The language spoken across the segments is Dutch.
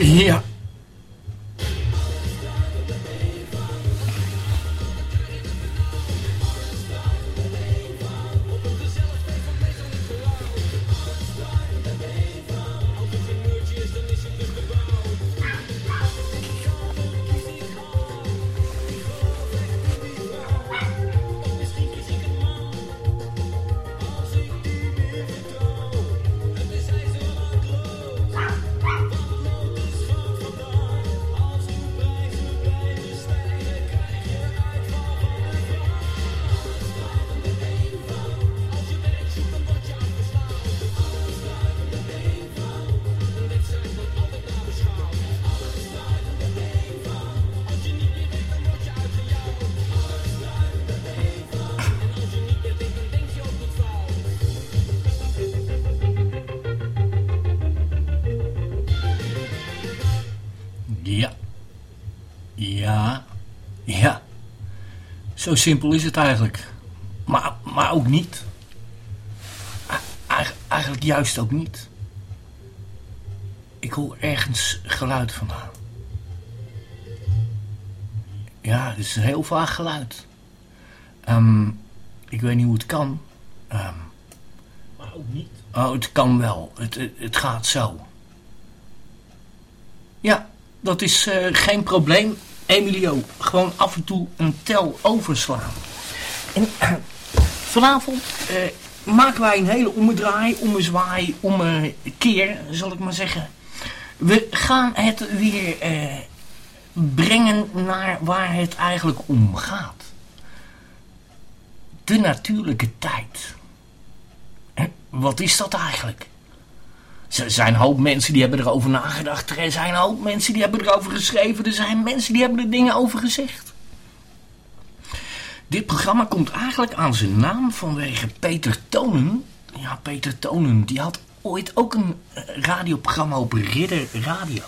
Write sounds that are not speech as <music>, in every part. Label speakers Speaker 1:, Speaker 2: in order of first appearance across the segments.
Speaker 1: Ja. Ja. Zo simpel is het eigenlijk. Maar, maar ook niet. Eigenlijk juist ook niet. Ik hoor ergens geluid vandaan. Ja, het is een heel vaag geluid. Ehm, ik weet niet hoe het kan. Ehm,
Speaker 2: Maar ook niet.
Speaker 1: oh, het kan wel. Het, het, het gaat zo. Ja, dat is eh, geen probleem, Emilio. Gewoon af en toe een tel overslaan. En <clears throat> vanavond eh, maken wij een hele ommedraai, ommezwaai, ommekeer, zal ik maar zeggen. We gaan het weer eh, brengen naar waar het eigenlijk om gaat. De natuurlijke tijd. Wat is dat eigenlijk? Er zijn een hoop mensen die hebben erover nagedacht. Er zijn een hoop mensen die hebben erover geschreven. Er zijn mensen die hebben er dingen over gezegd. Dit programma komt eigenlijk aan zijn naam vanwege Peter Tonen. Ja, Peter Tonen, die had ooit ook een eh, radioprogramma op Ridder Radio.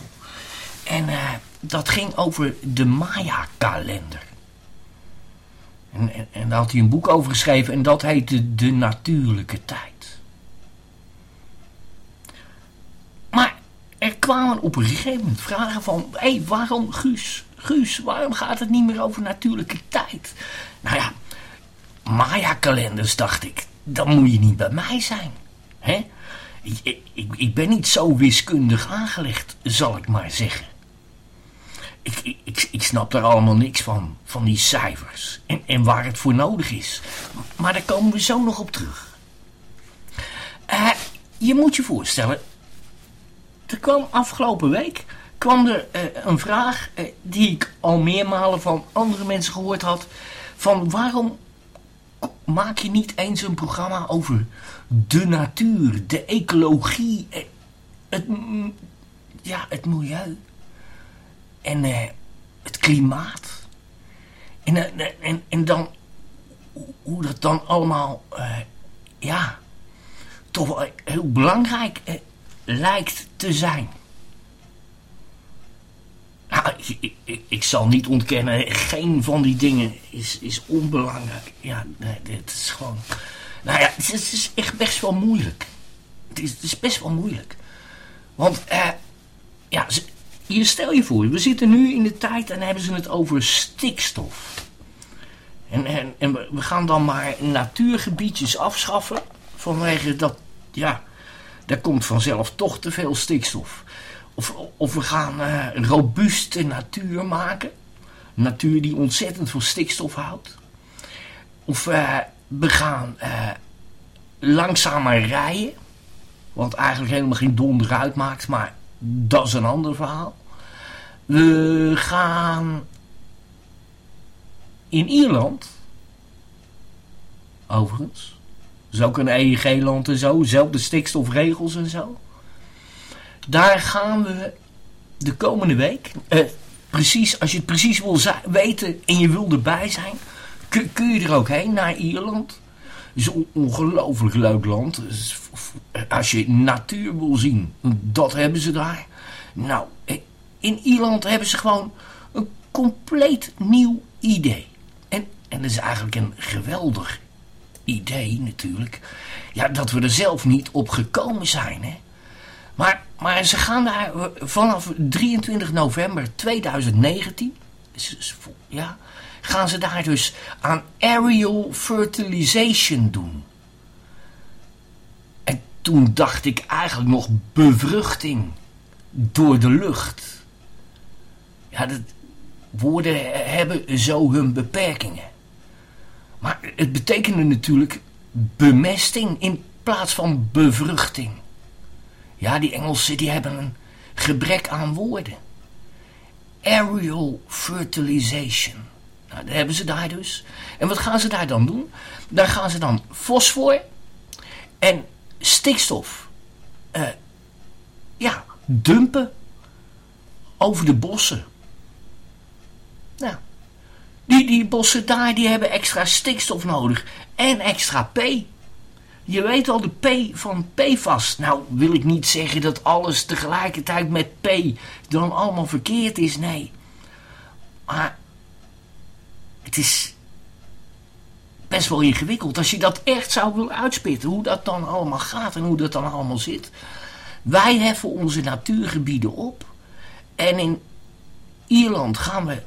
Speaker 1: En eh, dat ging over de Maya-kalender. En, en, en daar had hij een boek over geschreven en dat heette De Natuurlijke Tijd. Maar er kwamen op een gegeven moment vragen van... Hé, hey, waarom Guus? Guus, waarom gaat het niet meer over natuurlijke tijd? Nou ja, Maya-kalenders dacht ik, dan moet je niet bij mij zijn. hè? Ik, ik, ik- ben niet zo wiskundig aangelegd, zal ik maar zeggen. Ik, ik, ik, ik snap daar allemaal niks van, van die cijfers. En, en waar het voor nodig is. Maar daar komen we zo nog op terug. Eh, je moet je voorstellen, er kwam afgelopen week kwam er eh, een vraag eh, die ik al meermalen van andere mensen gehoord had. Van waarom maak je niet eens een programma over de natuur, de ecologie, eh, het, ja, het milieu en het klimaat. En, en, en dan hoe- dat dan allemaal, ja, toch wel heel belangrijk lijkt te zijn. Nou, ik, ik, ik, zal niet ontkennen, geen van die dingen is, is onbelangrijk. Ja, nee, dit is gewoon... Nou ja, het is, het is echt best wel moeilijk. Het is, het is best wel moeilijk. Want, eh, ja, hier stel je voor, we zitten nu in de tijd en hebben ze het over stikstof. En, en, en we gaan dan maar natuurgebiedjes afschaffen vanwege dat, ja, daar komt vanzelf toch te veel stikstof. Of, of we gaan eh, robuuste natuur maken. Natuur die ontzettend veel stikstof houdt. Of eh, we gaan eh, langzamer rijden. Wat eigenlijk helemaal geen donder uitmaakt, maar dat is een ander verhaal. We gaan in Ierland, overigens, is ook een EEG-land en zo, zelfde stikstofregels en zo. Daar gaan we de komende week, eh, precies, als je het precies wil weten en je wil erbij zijn, kun, kun je er ook heen naar Ierland. Het is een ongelooflijk leuk land. F- Als je natuur wil zien, dat hebben ze daar. Nou, eh, in Ierland hebben ze gewoon een compleet nieuw idee. En, en dat is eigenlijk een geweldig idee natuurlijk. Ja, dat we er zelf niet op gekomen zijn, hè. Maar maar ze gaan daar eh, vanaf 23 november 2019, is- is vo- ja, gaan ze daar dus aan aerial fertilization doen. En toen dacht ik eigenlijk nog bevruchting door de lucht. Ja, dat, woorden hebben zo hun beperkingen. Maar het betekende natuurlijk bemesting in plaats van bevruchting. Ja, die Engelsen die hebben een gebrek aan woorden. Aerial fertilization. Nou, dat hebben ze daar dus. En wat gaan ze daar dan doen? Daar gaan ze dan fosfor en stikstof eh, ja, dumpen over de bossen. Die, die bossen daar die hebben extra stikstof nodig en extra P. Je weet al de P van PFAS. Nou wil ik niet zeggen dat alles tegelijkertijd met P dan allemaal verkeerd is, nee. Maar het is best wel ingewikkeld. Als je dat echt zou willen uitspitten, hoe dat dan allemaal gaat en hoe dat dan allemaal zit. Wij heffen onze natuurgebieden op. En in Ierland gaan we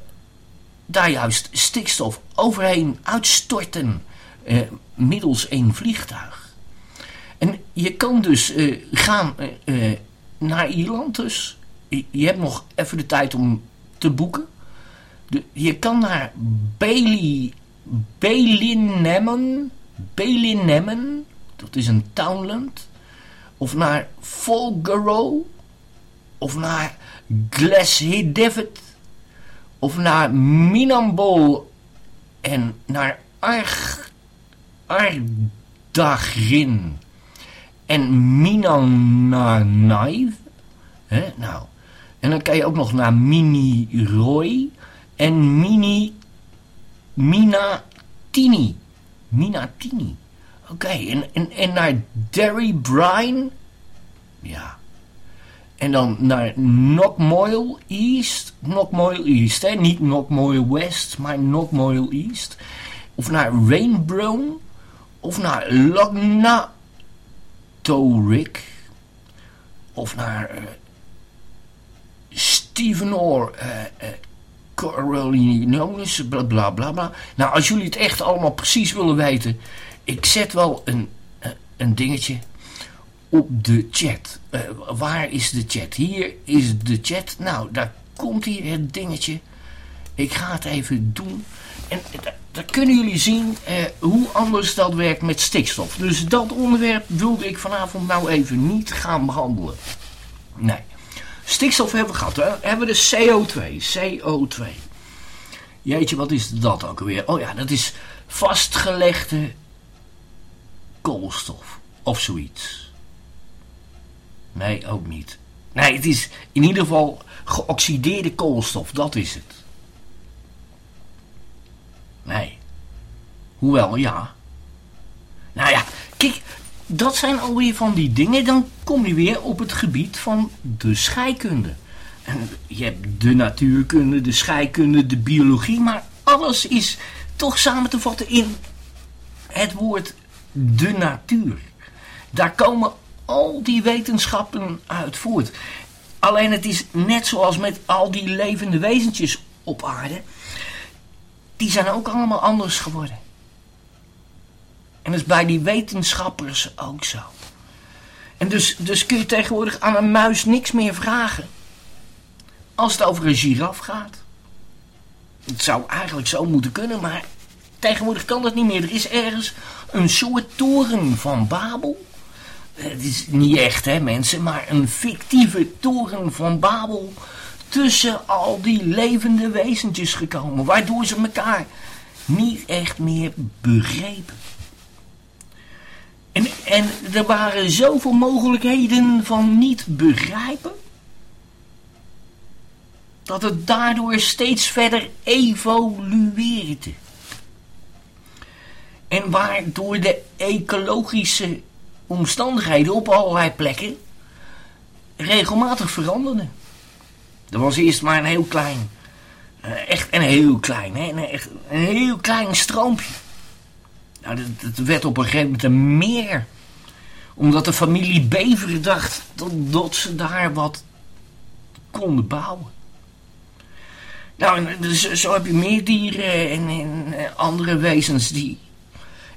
Speaker 1: daar juist stikstof overheen uitstorten eh, middels een vliegtuig. En je kan dus eh, gaan eh, naar Ierland dus. Je, hebt nog even de tijd om te boeken. De, je kan naar Bailey, Bailinnemmen, Bailinnemmen, dat is een townland. Of naar Folgaro, of naar Glashedevet, of naar Minambol en naar Arg, Ardagrin en Minananaiv. Hè, nou, en dan kan je ook nog naar Mini Roy en Mini Minatini. Minatini. Oké, en, en, en naar Derry Brine. Ja. En dan naar Knockmoyle East. Knockmoyle East, hè. Niet Knockmoyle West, maar Knockmoyle East. Of naar Rainbrown. Of naar Lagna Torik. Of naar uh, Stevenor uh, uh, bla bla bla bla. Nou, als jullie het echt allemaal precies willen weten, ik zet wel een, een dingetje op de chat. Uh, waar is de chat? Hier is de chat. Nou, daar komt hier het dingetje. Ik ga het even doen. En daar kunnen jullie zien uh, hoe anders dat werkt met stikstof. Dus dat onderwerp wilde ik vanavond nou even niet gaan behandelen. Nee. Stikstof hebben we gehad. Hè? Hebben we de CO2. CO2. Jeetje, wat is dat ook alweer? Oh ja, dat is vastgelegde koolstof. Of zoiets. Nee, ook niet. Nee, het is in ieder geval geoxideerde koolstof. Dat is het. Nee. Hoewel, ja. Nou ja, kijk, dat zijn alweer van die dingen. Dan kom je weer op het gebied van de scheikunde. En je hebt de natuurkunde, de scheikunde, de biologie. Maar alles is toch samen te vatten in het woord de natuur. Daar komen al die wetenschappen uit voort. Alleen het is net zoals met al die levende wezentjes op aarde. Die zijn ook allemaal anders geworden. En dat is bij die wetenschappers ook zo. En dus, dus kun je tegenwoordig aan een muis niks meer vragen. Als het over een giraf gaat. Het zou eigenlijk zo moeten kunnen, maar tegenwoordig kan dat niet meer. Er is ergens een soort toren van Babel. Het is niet echt, hè, mensen, maar een fictieve toren van Babel tussen al die levende wezentjes gekomen, waardoor ze elkaar niet echt meer begrepen. En, en er waren zoveel mogelijkheden van niet begrijpen, dat het daardoor steeds verder evolueerde. En waardoor de ecologische omstandigheden op allerlei plekken regelmatig veranderden. Er was eerst maar een heel klein, echt een heel klein, een, echt een heel klein stroompje. Nou, dat, werd op een gegeven moment een meer. Omdat de familie Bever dacht dat, dat ze daar wat konden bouwen. Nou, en dus zo heb je meer dieren en, eh, andere wezens die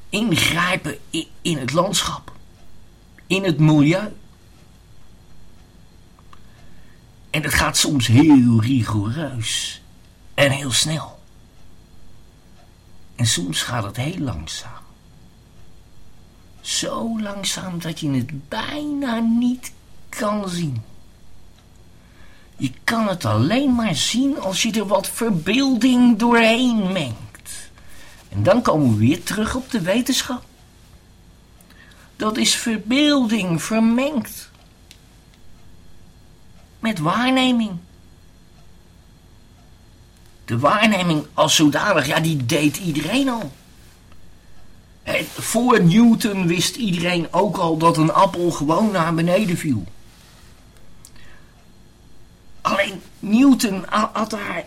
Speaker 1: ingrijpen in, in het landschap, in het milieu. En dat gaat soms heel rigoureus en heel snel. En soms gaat het heel langzaam. Zo langzaam dat je het bijna niet kan zien. Je kan het alleen maar zien als je er wat verbeelding doorheen mengt. En dan komen we weer terug op de wetenschap. Dat is verbeelding vermengd met waarneming. De waarneming als zodanig, ja, die deed iedereen al. Voor Newton wist iedereen ook al dat een appel gewoon naar beneden viel. Alleen Newton had daar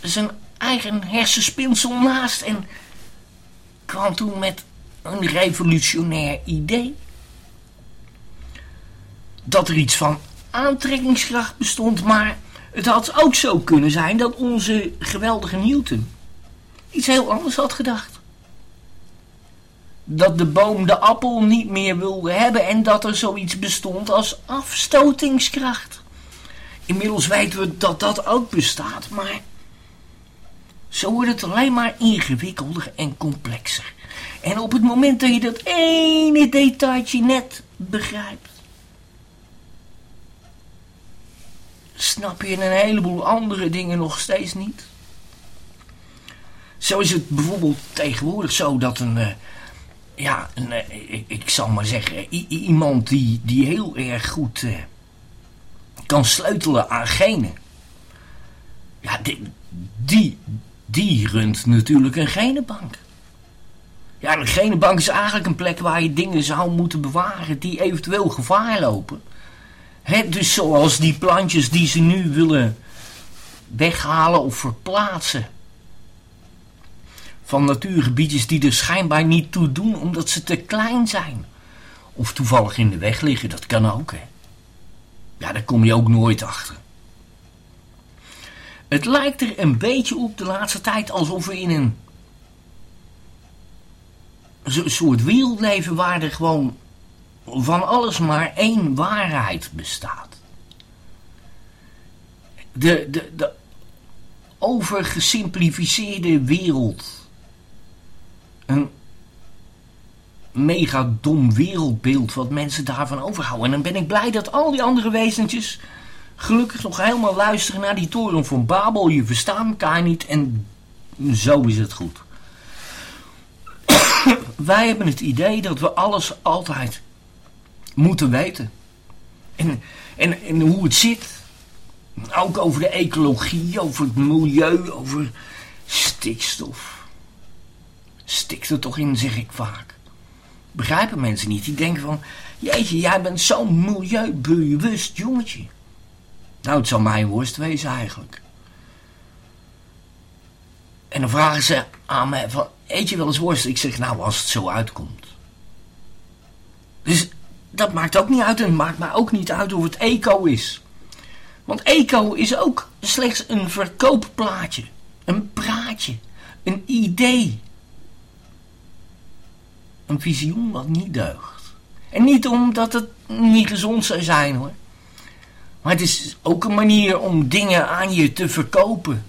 Speaker 1: zijn eigen hersenspinsel naast en kwam toen met een revolutionair idee. Dat er iets van aantrekkingskracht bestond, maar het had ook zo kunnen zijn dat onze geweldige Newton iets heel anders had gedacht. Dat de boom de appel niet meer wilde hebben en dat er zoiets bestond als afstotingskracht. Inmiddels weten we dat dat ook bestaat, maar zo wordt het alleen maar ingewikkelder en complexer. En op het moment dat je dat ene detailtje net begrijpt, snap je een heleboel andere dingen nog steeds niet. Zo is het bijvoorbeeld tegenwoordig zo dat een, uh, ja, een, uh, ik, ik, zal maar zeggen, iemand die, die heel erg goed uh, kan sleutelen aan genen. Ja, die, die, die runt natuurlijk een genenbank. Ja, een genenbank is eigenlijk een plek waar je dingen zou moeten bewaren die eventueel gevaar lopen dus zoals die plantjes die ze nu willen weghalen of verplaatsen. Van natuurgebiedjes die er schijnbaar niet toe doen omdat ze te klein zijn. Of toevallig in de weg liggen, dat kan ook hè. Ja, daar kom je ook nooit achter. Het lijkt er een beetje op de laatste tijd alsof we in een soort wereld leven waar er gewoon van alles maar één waarheid bestaat. De, de, de overgesimplificeerde wereld. Een mega dom wereldbeeld wat mensen daarvan overhouden. En dan ben ik blij dat al die andere wezentjes gelukkig nog helemaal luisteren naar die toren van Babel. Je verstaat elkaar niet en zo is het goed. Wij hebben het idee dat we alles altijd moeten weten. En, en, en hoe het zit. Ook over de ecologie, over het milieu, over stikstof. Stikt er toch in, zeg ik vaak. Begrijpen mensen niet. Die denken van, jeetje, jij bent zo'n milieubewust jongetje. Nou, het zou mijn worst wezen eigenlijk. En dan vragen ze aan mij van, eet je wel eens worst? Ik zeg, nou, als het zo uitkomt. Dus dat maakt ook niet uit en maakt maar ook niet uit of het eco is. Want eco is ook slechts een verkoopplaatje, een praatje, een idee. Een visioen wat niet deugt. En niet omdat het niet gezond zou zijn hoor. Maar het is ook een manier om dingen aan je te verkopen.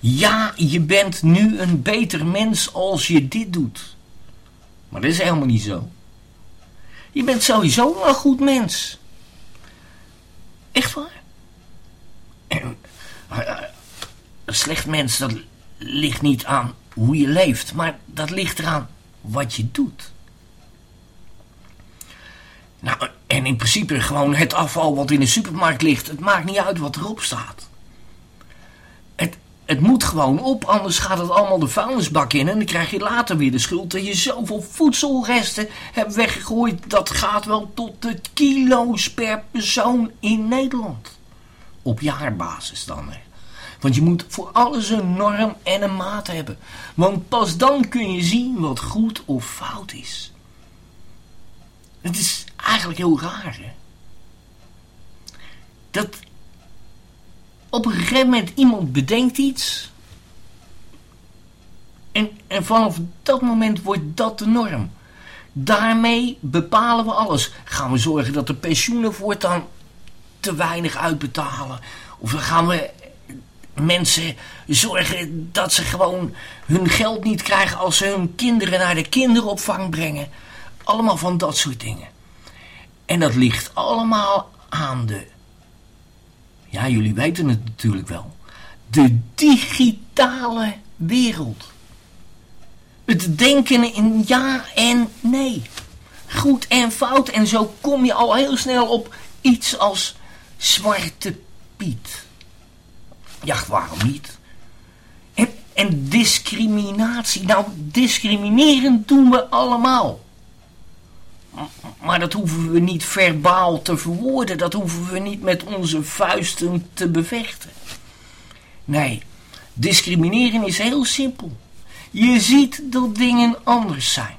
Speaker 1: Ja, je bent nu een beter mens als je dit doet. Maar dat is helemaal niet zo. Je bent sowieso een goed mens. Echt waar. Een slecht mens, dat ligt niet aan hoe je leeft, maar dat ligt eraan wat je doet. Nou, en in principe gewoon het afval wat in de supermarkt ligt. Het maakt niet uit wat erop staat. Het, moet gewoon op, anders gaat het allemaal de vuilnisbak in. En dan krijg je later weer de schuld dat je zoveel voedselresten hebt weggegooid. Dat gaat wel tot de kilo's per persoon in Nederland. Op jaarbasis dan. Hè. Want je moet voor alles een norm en een maat hebben. Want pas dan kun je zien wat goed of fout is. Het is eigenlijk heel raar, hè? Dat op een gegeven moment iemand bedenkt iets. En, en vanaf dat moment wordt dat de norm. Daarmee bepalen we alles. Gaan we zorgen dat de pensioenen voortaan te weinig uitbetalen? Of gaan we mensen zorgen dat ze gewoon hun geld niet krijgen als ze hun kinderen naar de kinderopvang brengen? Allemaal van dat soort dingen. En dat ligt allemaal aan de. Ja, jullie weten het natuurlijk wel. De digitale wereld. Het denken in ja en nee. Goed en fout. En zo kom je al heel snel op iets als Zwarte Piet. Ja, waarom niet? En, en discriminatie. Nou, discrimineren doen we allemaal. Maar dat hoeven we niet verbaal te verwoorden. Dat hoeven we niet met onze vuisten te bevechten. Nee, discrimineren is heel simpel. Je ziet dat dingen anders zijn.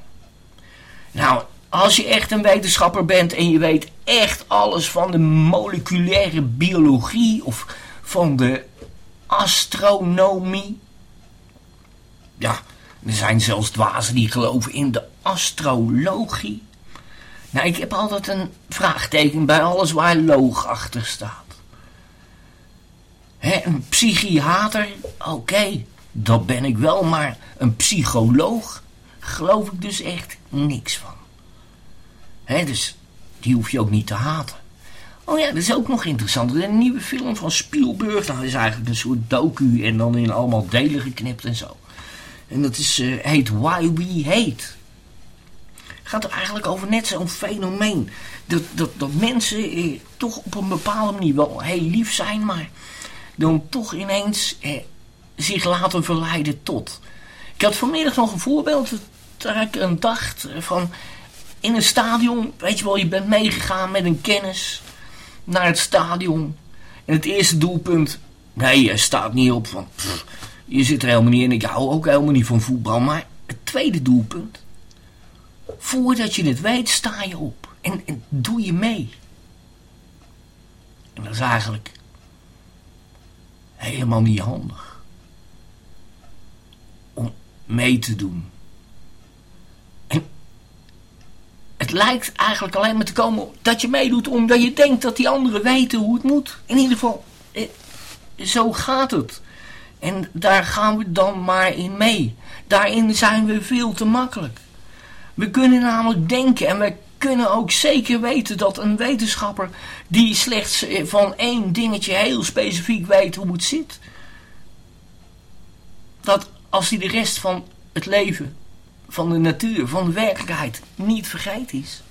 Speaker 1: Nou, als je echt een wetenschapper bent en je weet echt alles van de moleculaire biologie of van de astronomie. Ja, er zijn zelfs dwazen die geloven in de astrologie. Nou, ik heb altijd een vraagteken bij alles waar loog achter staat. Een psychiater, oké, dat ben ik wel, maar een psycholoog geloof ik dus echt niks van. Dus die hoef je ook niet te haten. Oh ja, dat is ook nog interessant. Een nieuwe film van Spielberg. Dat is eigenlijk een soort docu en dan in allemaal delen geknipt en zo. En dat is, uh, heet Why We Hate. Gaat er eigenlijk over net zo'n fenomeen. Dat, dat, dat mensen eh, toch op een bepaalde manier wel heel lief zijn, maar dan toch ineens eh, zich laten verleiden tot. Ik had vanmiddag nog een voorbeeld dat ik een dacht van in een stadion, weet je wel, je bent meegegaan met een kennis naar het stadion. En het eerste doelpunt, nee, je staat niet op, pff, je zit er helemaal niet in. Ik hou ook helemaal niet van voetbal. Maar het tweede doelpunt, voordat je het weet, sta je op en, en doe je mee. En dat is eigenlijk helemaal niet handig. Om mee te doen. En het lijkt eigenlijk alleen maar te komen dat je meedoet omdat je denkt dat die anderen weten hoe het moet. In ieder geval, eh, zo gaat het. En daar gaan we dan maar in mee. Daarin zijn we veel te makkelijk. We kunnen namelijk denken en we kunnen ook zeker weten dat een wetenschapper die slechts van één dingetje heel specifiek weet hoe het zit, dat als hij de rest van het leven, van de natuur, van de werkelijkheid niet vergeten is,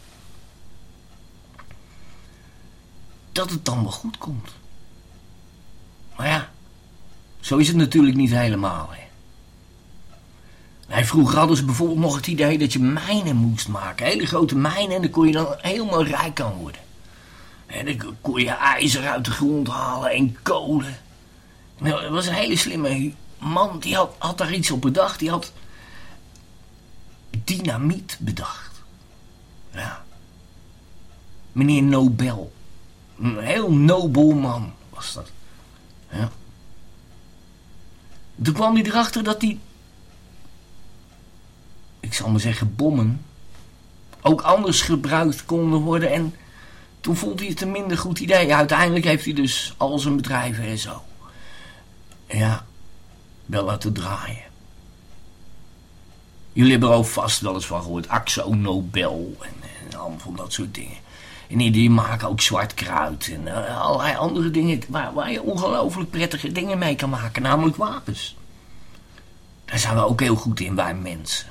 Speaker 1: dat het dan wel goed komt. Maar ja, zo is het natuurlijk niet helemaal. Nee, vroeger hadden ze bijvoorbeeld nog het idee dat je mijnen moest maken. Hele grote mijnen en dan kon je dan helemaal rijk aan worden. En dan kon je ijzer uit de grond halen en kolen. Nou, dat was een hele slimme man, die had, had daar iets op bedacht. Die had dynamiet bedacht. Ja. Meneer Nobel. Een heel nobel man was dat. Ja. Toen kwam hij erachter dat die, ik zal maar zeggen, bommen ook anders gebruikt konden worden. En toen vond hij het een minder goed idee. uiteindelijk heeft hij dus al zijn bedrijven en zo. Ja, wel laten draaien. Jullie hebben er ook vast wel eens van gehoord. Axo Nobel en, allemaal van dat soort dingen. En die maken ook zwart kruid en uh, allerlei andere dingen waar, waar je ongelooflijk prettige dingen mee kan maken, namelijk wapens. Daar zijn we ook heel goed in, wij mensen.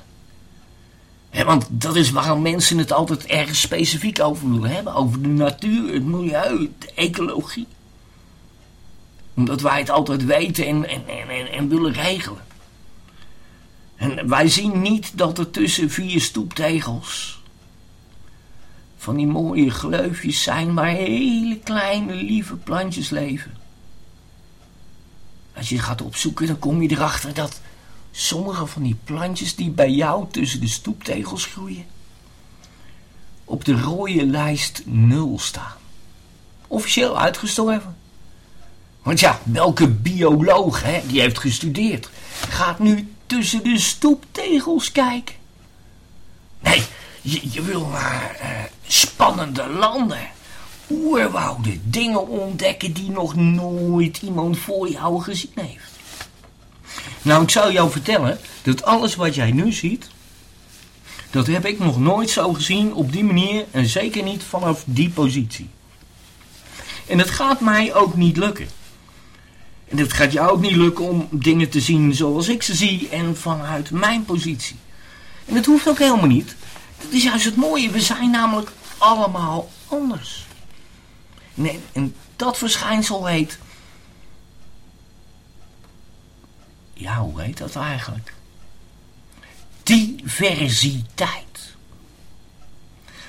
Speaker 1: Want dat is waarom mensen het altijd erg specifiek over willen hebben. Over de natuur, het milieu, de ecologie. Omdat wij het altijd weten en, en, en, en willen regelen. En wij zien niet dat er tussen vier stoeptegels van die mooie gleufjes zijn waar hele kleine lieve plantjes leven. Als je gaat opzoeken, dan kom je erachter dat sommige van die plantjes die bij jou tussen de stoeptegels groeien, op de rode lijst 0 staan. Officieel uitgestorven. Want ja, welke bioloog hè, die heeft gestudeerd, gaat nu tussen de stoeptegels kijken? Nee, je, je wil naar eh, spannende landen, oerwouden, dingen ontdekken die nog nooit iemand voor jou gezien heeft. Nou, ik zou jou vertellen dat alles wat jij nu ziet, dat heb ik nog nooit zo gezien op die manier en zeker niet vanaf die positie. En het gaat mij ook niet lukken. En het gaat jou ook niet lukken om dingen te zien zoals ik ze zie en vanuit mijn positie. En dat hoeft ook helemaal niet. Dat is juist het mooie. We zijn namelijk allemaal anders. Nee, en dat verschijnsel heet. Ja, hoe heet dat eigenlijk? Diversiteit.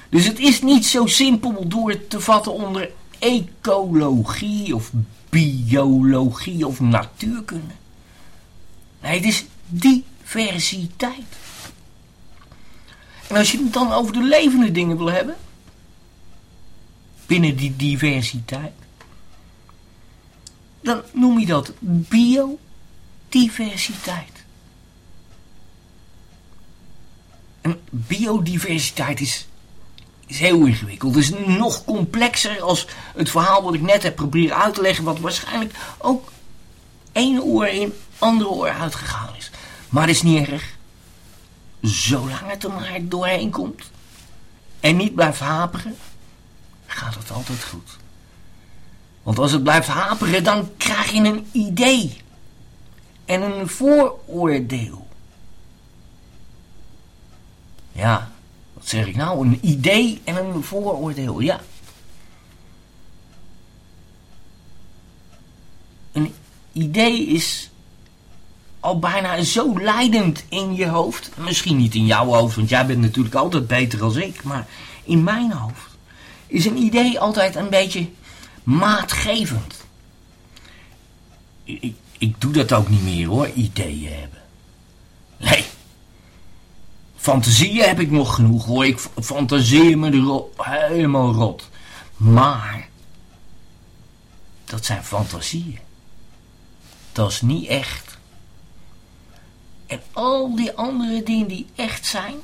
Speaker 1: Dus het is niet zo simpel door te vatten onder ecologie of biologie of natuurkunde. Nee, het is diversiteit. En als je het dan over de levende dingen wil hebben, binnen die diversiteit, dan noem je dat biodiversiteit. En biodiversiteit is, is heel ingewikkeld. Het is nog complexer als het verhaal wat ik net heb proberen uit te leggen, wat waarschijnlijk ook één oor in andere oor uitgegaan is. Maar is niet erg. Zolang het er maar doorheen komt en niet blijft haperen, gaat het altijd goed. Want als het blijft haperen, dan krijg je een idee en een vooroordeel. Ja, wat zeg ik nou? Een idee en een vooroordeel, ja. Een idee is al bijna zo leidend in je hoofd. Misschien niet in jouw hoofd, want jij bent natuurlijk altijd beter als ik. Maar in mijn hoofd is een idee altijd een beetje maatgevend. Ik, ik doe dat ook niet meer hoor, ideeën hebben. Nee. Fantasieën heb ik nog genoeg hoor. Ik fantaseer me er helemaal rot. Maar dat zijn fantasieën. Dat is niet echt. En al die andere dingen die echt zijn.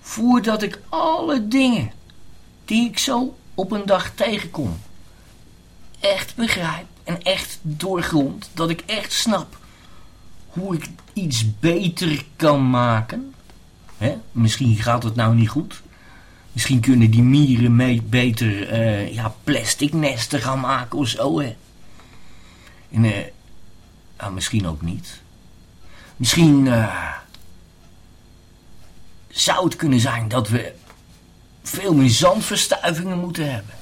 Speaker 1: Voordat ik alle dingen die ik zo op een dag tegenkom. Echt begrijp en echt doorgrond. Dat ik echt snap hoe ik iets beter kan maken. Hè? Misschien gaat het nou niet goed. Misschien kunnen die mieren mee beter uh, ja, plastic nesten gaan maken of zo. En, nou, misschien ook niet. Misschien uh, zou het kunnen zijn dat we veel meer zandverstuivingen moeten hebben.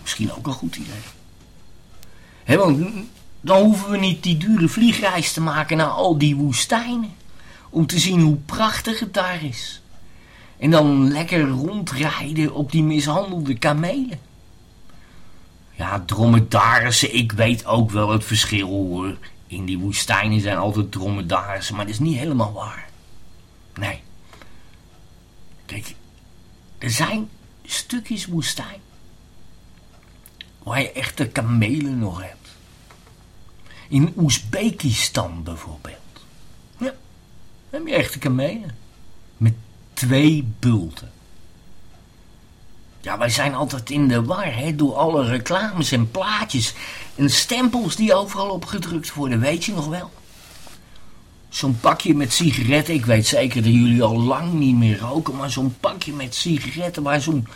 Speaker 1: Misschien ook een goed idee. He, dan hoeven we niet die dure vliegreis te maken naar al die woestijnen. Om te zien hoe prachtig het daar is. En dan lekker rondrijden op die mishandelde kamelen. Ja, dromedarissen, ik weet ook wel het verschil hoor. In die woestijnen zijn altijd dromedarissen, maar dat is niet helemaal waar. Nee. Kijk, er zijn stukjes woestijn waar je echte kamelen nog hebt. In Oezbekistan bijvoorbeeld. Ja, heb je echte kamelen. Met twee bulten. Ja, wij zijn altijd in de war hè, door alle reclames en plaatjes en stempels die overal opgedrukt worden. Weet je nog wel? Zo'n pakje met sigaretten. Ik weet zeker dat jullie al lang niet meer roken. Maar zo'n pakje met sigaretten waar zo'n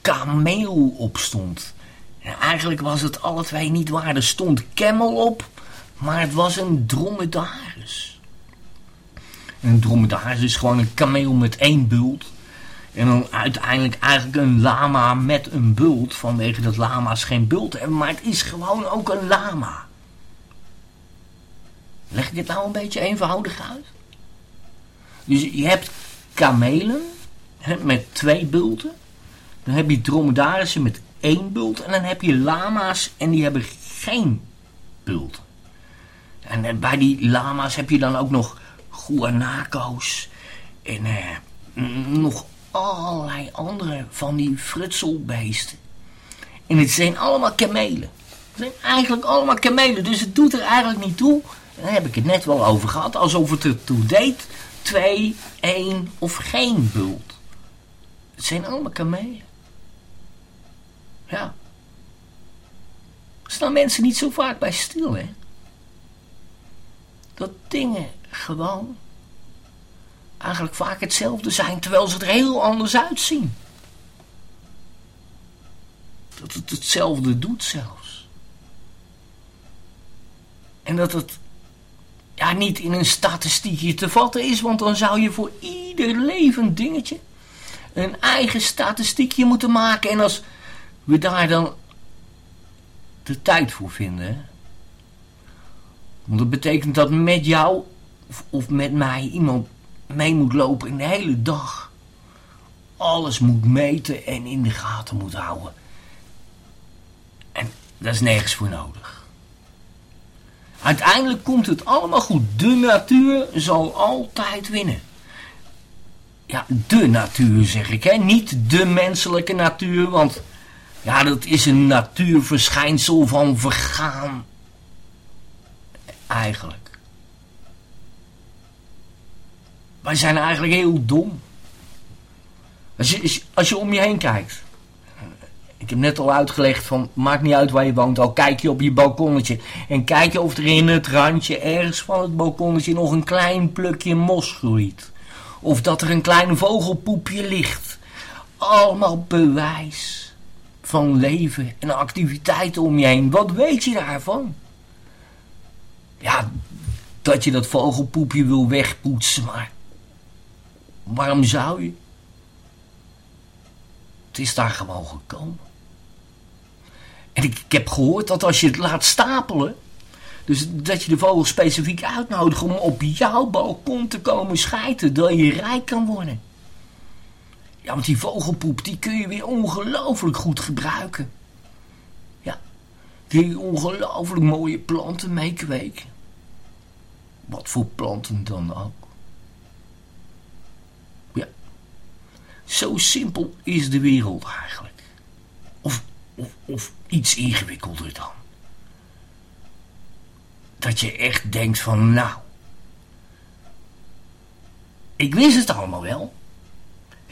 Speaker 1: kameel op stond. En eigenlijk was het alle twee niet waar. Er stond camel op. Maar het was een dromedaris. een dromedaris is gewoon een kameel met één bult. En dan uiteindelijk eigenlijk een lama met een bult. Vanwege dat lama's geen bult hebben. Maar het is gewoon ook een lama. Leg ik dit nou een beetje eenvoudig uit? Dus je hebt kamelen hè, met twee bulten. Dan heb je dromedarissen met één bult. En dan heb je lama's en die hebben geen bult. En bij die lama's heb je dan ook nog guanaco's. En eh, nog allerlei andere van die frutselbeesten. En het zijn allemaal kamelen. Het zijn eigenlijk allemaal kamelen, dus het doet er eigenlijk niet toe. Daar heb ik het net wel over gehad, alsof het er toe deed. Twee, één of geen bult. Het zijn allemaal kamelen. Ja. Staan mensen niet zo vaak bij stil, hè? Dat dingen gewoon eigenlijk vaak hetzelfde zijn, terwijl ze er heel anders uitzien. Dat het hetzelfde doet zelfs. En dat het ja, niet in een statistiekje te vatten is, want dan zou je voor ieder levend dingetje een eigen statistiekje moeten maken. En als we daar dan de tijd voor vinden. Want dat betekent dat met jou of, met mij iemand mee moet lopen in de hele dag. Alles moet meten en in de gaten moet houden. En dat is nergens voor nodig. Uiteindelijk komt het allemaal goed. De natuur zal altijd winnen. Ja, de natuur zeg ik, hè? niet de menselijke natuur, want ja, dat is een natuurverschijnsel van vergaan. Eigenlijk. Wij zijn eigenlijk heel dom. Als je, als je om je heen kijkt. Ik heb net al uitgelegd van, maakt niet uit waar je woont, al kijk je op je balkonnetje. En kijk je of er in het randje ergens van het balkonnetje nog een klein plukje mos groeit. Of dat er een klein vogelpoepje ligt. Allemaal bewijs van leven en activiteiten om je heen. Wat weet je daarvan? Ja, dat je dat vogelpoepje wil wegpoetsen, maar waarom zou je? Het is daar gewoon gekomen. En ik, ik heb gehoord dat als je het laat stapelen, dus dat je de vogel specifiek uitnodigt om op jouw balkon te komen schijten, dat je rijk kan worden. Ja, want die vogelpoep, die kun je weer ongelooflijk goed gebruiken. Ja, kun je ongelooflijk mooie planten mee kweken. Wat voor planten dan ook. Ja, zo simpel is de wereld eigenlijk. Of, of, of iets ingewikkelder dan. Dat je echt denkt van, nou, ik wist het allemaal wel.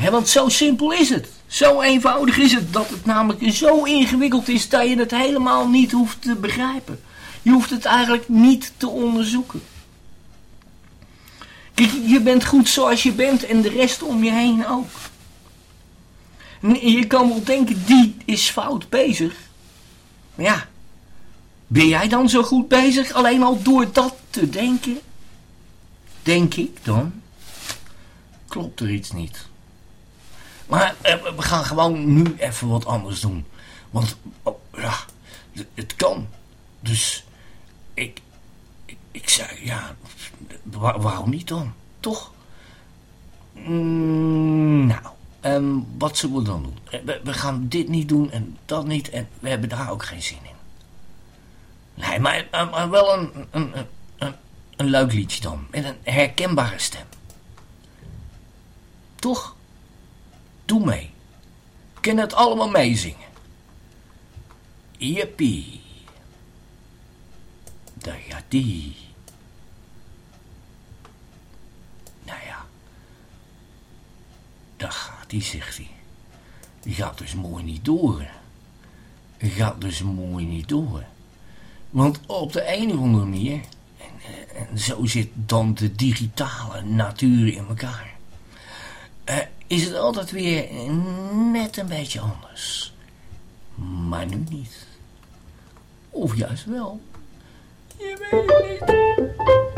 Speaker 1: Want zo simpel is het. Zo eenvoudig is het dat het namelijk zo ingewikkeld is dat je het helemaal niet hoeft te begrijpen. Je hoeft het eigenlijk niet te onderzoeken. Kijk, je bent goed zoals je bent en de rest om je heen ook. Je kan wel denken, die is fout bezig. Maar ja, ben jij dan zo goed bezig alleen al door dat te denken? Denk ik dan? Klopt er iets niet? Maar eh, we gaan gewoon nu even wat anders doen. Want, oh, ja, het kan. Dus, ik, ik, zei, ja, waarom niet dan? Toch? Mm, nou, um, wat zullen we dan doen? Eh, we, gaan dit niet doen en dat niet en we hebben daar ook geen zin in. Nee, maar, maar wel een, een, een, een leuk liedje dan. Met een herkenbare stem. Toch? Doe mee. Ken het allemaal meezingen. Jippie. Daar gaat die. Nou ja. Daar gaat die, zegt hij. Die gaat dus mooi niet door. Gaat dus mooi niet door. Want op de een of andere manier... En, en zo zit dan de digitale natuur in elkaar... Is het altijd weer net een beetje anders. Maar nu niet. Of juist wel. Je weet het niet.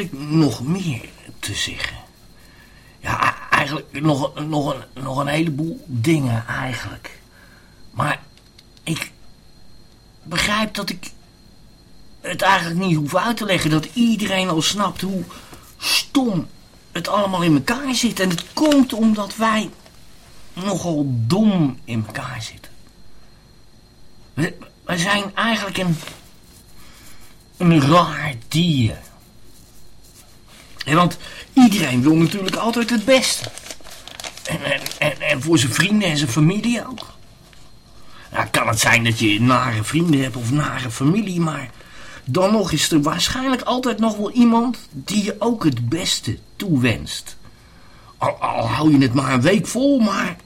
Speaker 1: Ik nog meer te zeggen? Ja, eigenlijk nog, nog, een, nog een heleboel dingen eigenlijk. Maar ik begrijp dat ik het eigenlijk niet hoef uit te leggen. Dat iedereen al snapt hoe stom het allemaal in elkaar zit. En het komt omdat wij nogal dom in elkaar zitten. We, we zijn eigenlijk een, een raar dier. Ja, want iedereen wil natuurlijk altijd het beste. En, en, en, en voor zijn vrienden en zijn familie ook. Nou, kan het zijn dat je nare vrienden hebt of nare familie, maar dan nog is er waarschijnlijk altijd nog wel iemand die je ook het beste toewenst. Al, hou je het maar een week vol, maar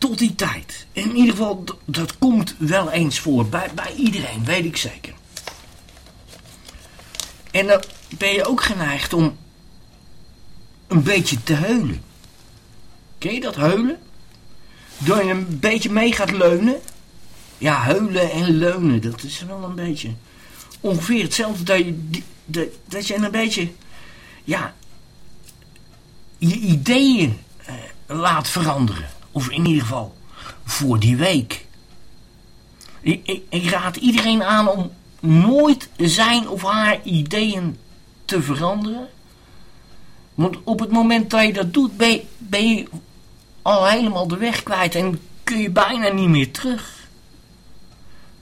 Speaker 1: tot die tijd. In ieder geval, dat komt wel eens voor. Bij, bij iedereen, weet ik zeker. En dan ben je ook geneigd om een beetje te heulen. Ken je dat heulen? Door je een beetje mee gaat leunen. Ja, huilen en leunen, dat is wel een beetje ongeveer hetzelfde dat je, dat, dat je een beetje, ja, je ideeën eh, laat veranderen. Of in ieder geval voor die week. Ik, ik, ik raad iedereen aan om nooit zijn of haar ideeën te veranderen. Want op het moment dat je dat doet, ben je, al helemaal de weg kwijt en kun je bijna niet meer terug.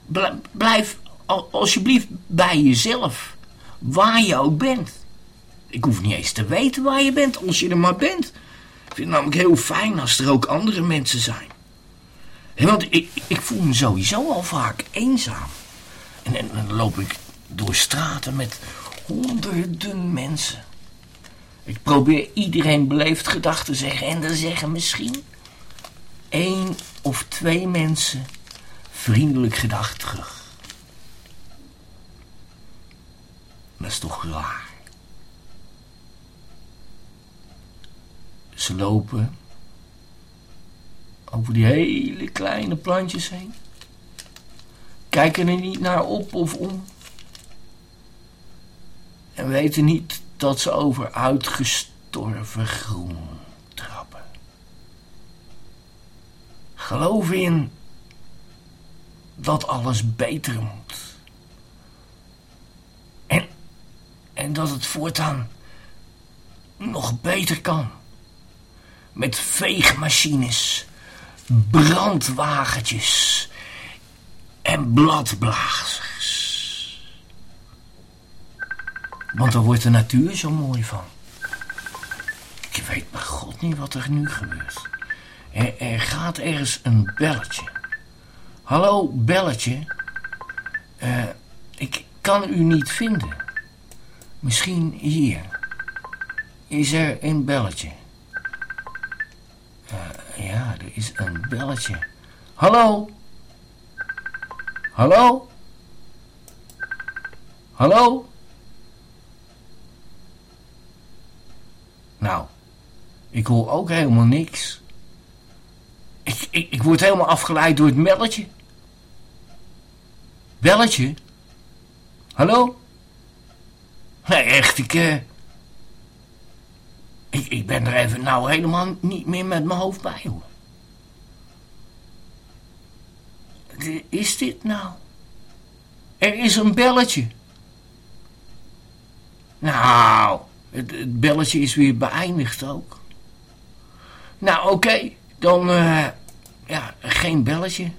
Speaker 1: Bl- Blijf al- alsjeblieft bij jezelf, waar je ook bent. Ik hoef niet eens te weten waar je bent, als je er maar bent. Ik vind het namelijk heel fijn als er ook andere mensen zijn. Want ik, ik voel me sowieso al vaak eenzaam. En, en dan loop ik door straten met honderden mensen. Ik probeer iedereen beleefd gedag te zeggen. En dan zeggen misschien één of twee mensen vriendelijk gedag terug. Dat is toch raar. Ze lopen over die hele kleine plantjes heen. Kijken er niet naar op of om. En weten niet dat ze over uitgestorven groen trappen. Geloof in dat alles beter moet. En, en dat het voortaan nog beter kan. Met veegmachines, brandwagentjes en bladblazers. Want daar wordt de natuur zo mooi van. Ik weet bij god niet wat er nu gebeurt. Er, er gaat ergens een belletje. Hallo, belletje. Eh, ik kan u niet vinden. Misschien hier. Is er een belletje? Eh, ja, er is een belletje. Hallo? Hallo? Hallo? Nou, ik hoor ook helemaal niks. Ik, ik, ik word helemaal afgeleid door het belletje. Belletje? Hallo? Nee, echt, ik, eh, ik... Ik ben er even nou helemaal niet meer met mijn hoofd bij, hoor. Is dit nou? Er is een belletje. Nou, het, belletje is weer beëindigd ook. Nou, oké, dan, eh, ja, geen belletje.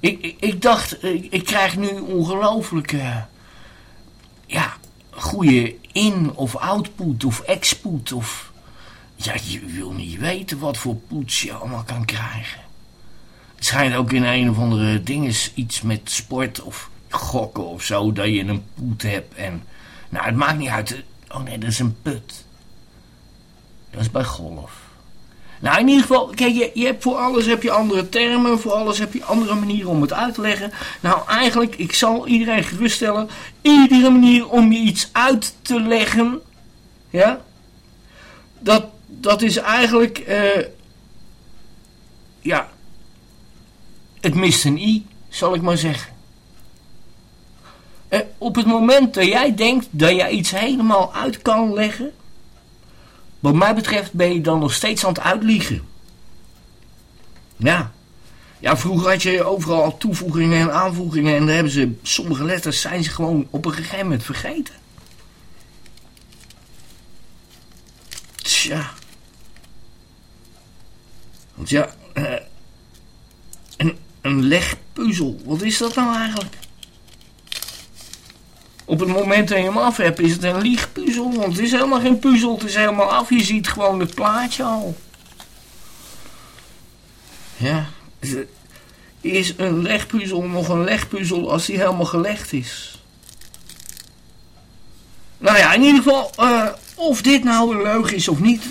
Speaker 1: Ik, ik, ik dacht, ik, ik krijg nu ongelooflijk, eh, ja, goede in- of output of exput of... Ja, je wil niet weten wat voor poets je allemaal kan krijgen. Het schijnt ook in een of andere dinges iets met sport of gokken of zo, dat je een poet hebt en... Nou, het maakt niet uit. Oh nee, dat is een put. Dat is bij golf. Nou, in ieder geval, kijk, je, je hebt voor alles heb je andere termen, voor alles heb je andere manieren om het uit te leggen. Nou, eigenlijk, ik zal iedereen geruststellen, iedere manier om je iets uit te leggen, ja, dat, dat is eigenlijk, eh, ja, het mist een i, zal ik maar zeggen. Eh, op het moment dat jij denkt dat jij iets helemaal uit kan leggen, wat mij betreft ben je dan nog steeds aan het uitliegen. Ja. Ja, vroeger had je overal toevoegingen en aanvoegingen en dan hebben ze, sommige letters zijn ze gewoon op een gegeven moment vergeten. Tja. Want ja, eh, een, een legpuzzel, wat is dat nou eigenlijk? Op het moment dat je hem af hebt, is het een liegpuzzel. Want het is helemaal geen puzzel, het is helemaal af. Je ziet gewoon het plaatje al. Ja, is een legpuzzel nog een legpuzzel als die helemaal gelegd is? Nou ja, in ieder geval, eh, of dit nou een leugen is of niet,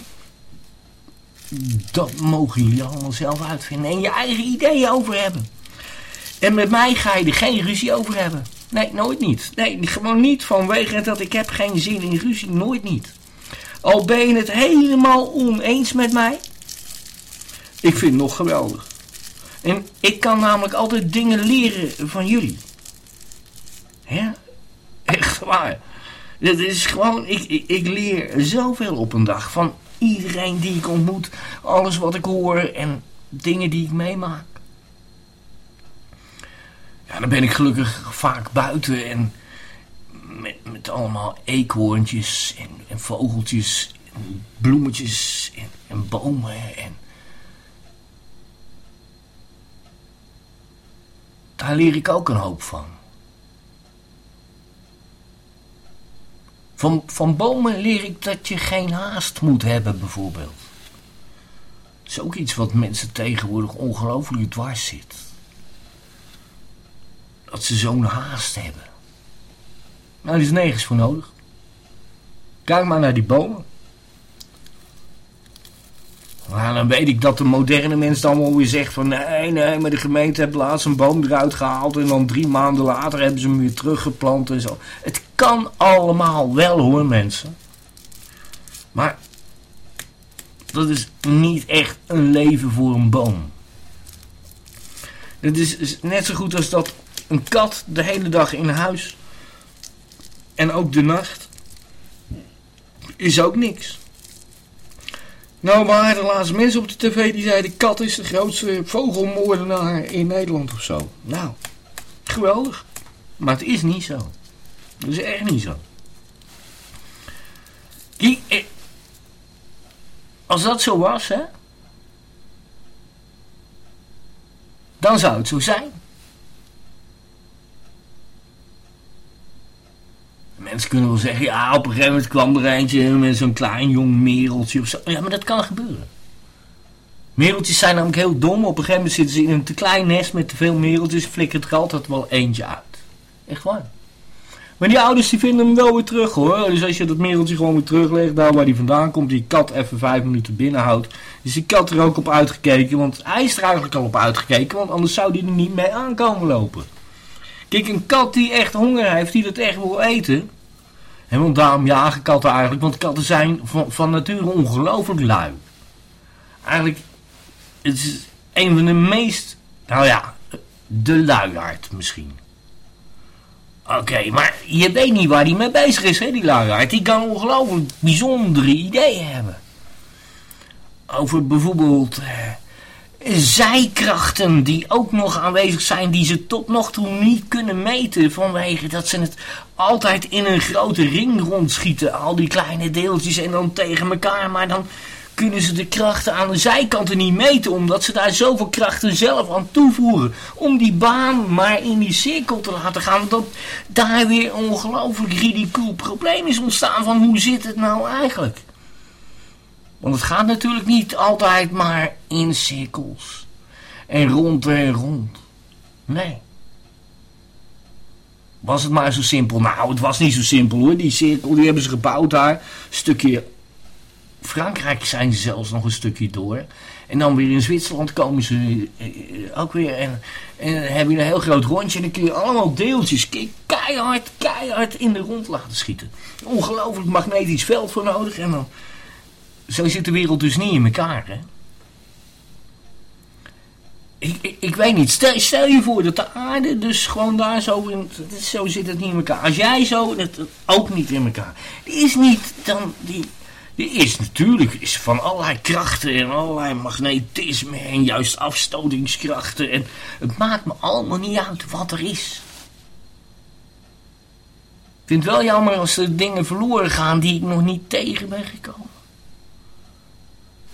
Speaker 1: dat mogen jullie allemaal zelf uitvinden en je eigen ideeën over hebben. En met mij ga je er geen ruzie over hebben. Nee, nooit niet. Nee, gewoon niet vanwege dat ik heb geen zin in ruzie. Nooit niet. Al ben je het helemaal oneens met mij. Ik vind het nog geweldig. En ik kan namelijk altijd dingen leren van jullie. Ja, echt waar. Het is gewoon, ik, ik, ik leer zoveel op een dag. Van iedereen die ik ontmoet. Alles wat ik hoor en dingen die ik meemaak. Ja, dan ben ik gelukkig vaak buiten en met, met allemaal eekhoorntjes en, en vogeltjes en bloemetjes en, en bomen en... Daar leer ik ook een hoop van. Van, van bomen leer ik dat je geen haast moet hebben, bijvoorbeeld. Dat is ook iets wat mensen tegenwoordig ongelooflijk dwars zit. Dat ze zo'n haast hebben. Nou, er is nergens voor nodig. Kijk maar naar die bomen. Nou, dan weet ik dat de moderne mens dan wel weer zegt van... Nee, nee, maar de gemeente heeft laatst een boom eruit gehaald... en dan drie maanden later hebben ze hem weer teruggeplant en zo. Het kan allemaal wel hoor, mensen. Maar dat is niet echt een leven voor een boom. Het is net zo goed als dat een kat de hele dag in huis... en ook de nacht... is ook niks. Nou waren er laatst mensen op de tv die zeiden... kat is de grootste vogelmoordenaar in Nederland of zo. Nou, geweldig. Maar het is niet zo. Dat is echt niet zo. Eh, als dat zo was, hè... dan zou het zo zijn. Mensen kunnen wel zeggen, ja, op een gegeven moment kwam er eentje met zo'n klein jong mereltje of zo. Ja, maar dat kan gebeuren. Mereltjes zijn namelijk heel dom. Op een gegeven moment zitten ze in een te klein nest met te veel mereltjes. Flikkert er altijd wel eentje uit. Echt waar. Maar die ouders die vinden hem wel weer terug hoor. Dus als je dat mereltje gewoon weer teruglegt, daar waar die vandaan komt, die kat even vijf minuten binnenhoudt. Is die kat er ook op uitgekeken, want hij is er eigenlijk al op uitgekeken, want anders zou die er niet mee aankomen lopen. Kijk, een kat die echt honger heeft, die dat echt wil eten. En want daarom jagen katten eigenlijk, want katten zijn van, van nature ongelooflijk lui. Eigenlijk, het is een van de meest, nou ja, de luiaard misschien. Oké, maar je weet niet waar die mee bezig is, hè, die luiaard. Die kan ongelooflijk bijzondere ideeën hebben. Over bijvoorbeeld eh, zijkrachten die ook nog aanwezig zijn... die ze tot nog toe niet kunnen meten... vanwege dat ze het altijd in een grote ring rondschieten. Al die kleine deeltjes en dan tegen elkaar. Maar dan kunnen ze de krachten aan de zijkanten niet meten... omdat ze daar zoveel krachten zelf aan toevoegen... om die baan maar in die cirkel te laten gaan. Dat daar weer ongelooflijk ridicuul probleem is ontstaan... van hoe zit het nou eigenlijk? Want het gaat natuurlijk niet altijd maar in cirkels. En rond en rond. Nee. Was het maar zo simpel? Nou, het was niet zo simpel hoor. Die cirkel die hebben ze gebouwd daar. Stukje Frankrijk zijn ze zelfs nog een stukje door. En dan weer in Zwitserland komen ze eh, ook weer. En, en dan heb je een heel groot rondje. En dan kun je allemaal deeltjes ke- keihard, keihard in de rond laten schieten. Ongelooflijk magnetisch veld voor nodig. En dan, zo zit de wereld dus niet in elkaar. Hè? Ik, ik, ik weet niet. Stel, stel je voor dat de aarde dus gewoon daar zo in. Zo zit het niet in elkaar. Als jij zo, dat ook niet in elkaar. Die is niet dan. Die, die is natuurlijk is van allerlei krachten en allerlei magnetisme en juist afstotingskrachten. En het maakt me allemaal niet uit wat er is. Ik vind het wel jammer als er dingen verloren gaan die ik nog niet tegen ben gekomen.